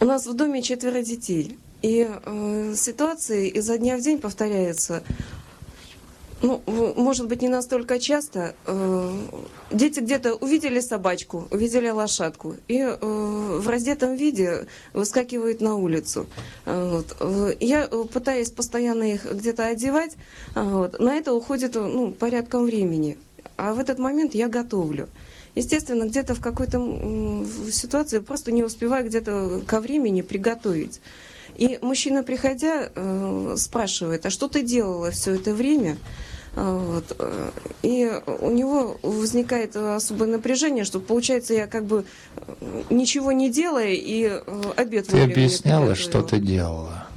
У нас в доме четверо детей. И э, ситуации изо дня в день повторяются. Ну, может быть, не настолько часто. Э, дети где-то увидели собачку, увидели лошадку, и э, в раздетом виде выскакивают на улицу. Э, вот. Э, Я э, пытаюсь постоянно их где-то одевать. вот. На это уходит ну, порядком времени. А в этот момент я готовлю. Естественно, где-то в какой-то ситуации просто не успеваю где-то ко времени приготовить. И мужчина, приходя, э, спрашивает, а что ты делала все это время? А, Вот. э, И у него возникает особое напряжение, что получается я как бы э, ничего не делая и обед Ты объясняла, что ты делала.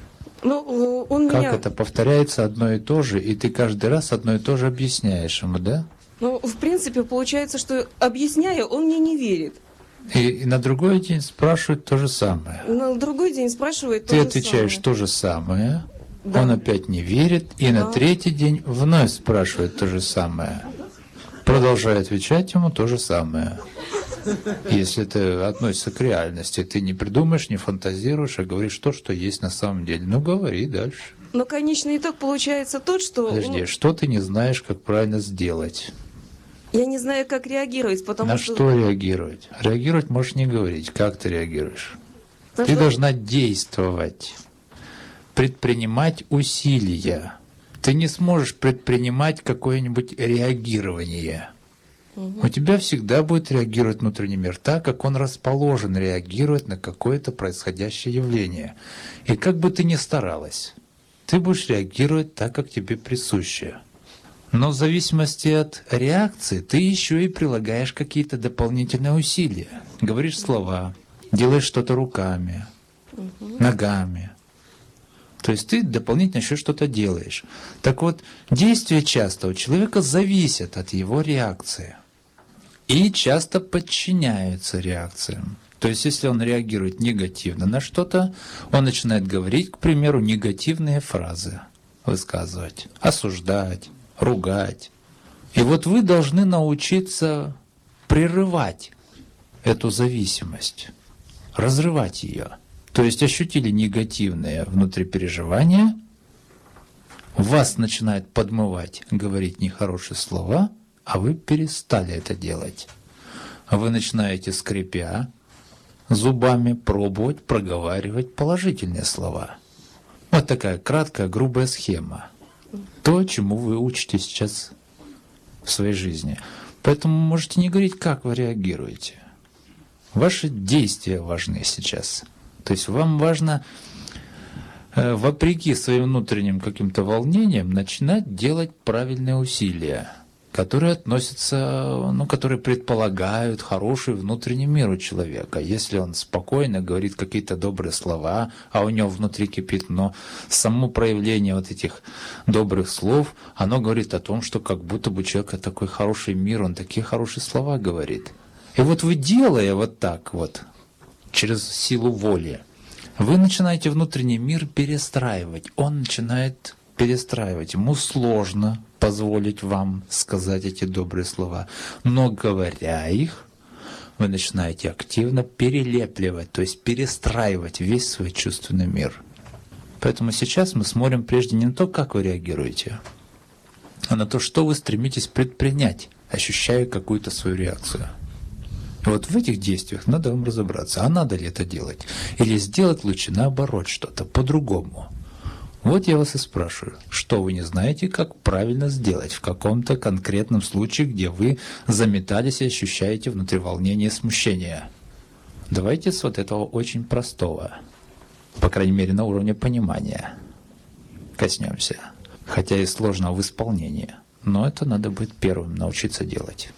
Ну, он Как меня... это повторяется одно и то же, и ты каждый раз одно и то же объясняешь ему, да? Ну, в принципе, получается, что объясняя, он мне не верит. И, и на другой день спрашивают то же самое. На другой день спрашивает то Ты же отвечаешь самое. то же самое, Да. он опять не верит, и на Да. третий день вновь спрашивает то же самое. Продолжай отвечать ему то же самое. Если это относится к реальности, ты не придумаешь, не фантазируешь, а говоришь то, что есть на самом деле. Ну, говори дальше. Но конечный итог получается тот, что Подожди, что ты не знаешь, как правильно сделать? Я не знаю, как реагировать, потому на что... что реагировать? Реагировать можешь не говорить. Как ты реагируешь? Ты что- должна действовать, предпринимать усилия. Ты не сможешь предпринимать какое-нибудь реагирование. У тебя всегда будет реагировать внутренний мир так, как он расположен реагировать на какое-то происходящее явление. И как бы ты ни старалась, ты будешь реагировать так, как тебе присуще. Но в зависимости от реакции ты еще и прилагаешь какие-то дополнительные усилия. Говоришь слова, делаешь что-то руками, ногами. То есть ты дополнительно еще что-то делаешь. Так вот, действия часто у человека зависят от его реакции. И часто подчиняются реакциям. То есть, если он реагирует негативно на что-то, он начинает говорить, к примеру, негативные фразы, высказывать, осуждать, ругать. И вот вы должны научиться прерывать эту зависимость, разрывать ее. То есть ощутили негативные внутрипереживания, вас начинает подмывать говорить нехорошие слова, а вы перестали это делать. Вы начинаете, скрипя зубами, пробовать проговаривать положительные слова. Вот такая краткая, грубая схема. То, чему вы учитесь сейчас в своей жизни. Поэтому можете не говорить, как вы реагируете. Ваши действия важны сейчас. То есть вам важно, э, вопреки своим внутренним каким-то волнениям, начинать делать правильные усилия, которые относятся, ну, которые предполагают хороший внутренний мир у человека. Если он спокойно говорит какие-то добрые слова, а у него внутри кипит, но само проявление вот этих добрых слов, оно говорит о том, что как будто бы человека такой хороший мир, он такие хорошие слова говорит. И вот вы делая вот так вот, через силу воли, вы начинаете внутренний мир перестраивать. Он начинает перестраивать. Ему сложно позволить вам сказать эти добрые слова. Но говоря их, вы начинаете активно перелепливать, то есть перестраивать весь свой чувственный мир. Поэтому сейчас мы смотрим прежде не на то, как вы реагируете, а на то, что вы стремитесь предпринять, ощущая какую-то свою реакцию. И вот в этих действиях надо вам разобраться, а надо ли это делать? Или сделать лучше наоборот что-то, по-другому. Вот я вас и спрашиваю, что вы не знаете, как правильно сделать в каком-то конкретном случае, где вы заметались и ощущаете внутри волнение и смущение. Давайте с вот этого очень простого, по крайней мере на уровне понимания, коснемся. Хотя и сложно в исполнении, но это надо будет первым научиться делать.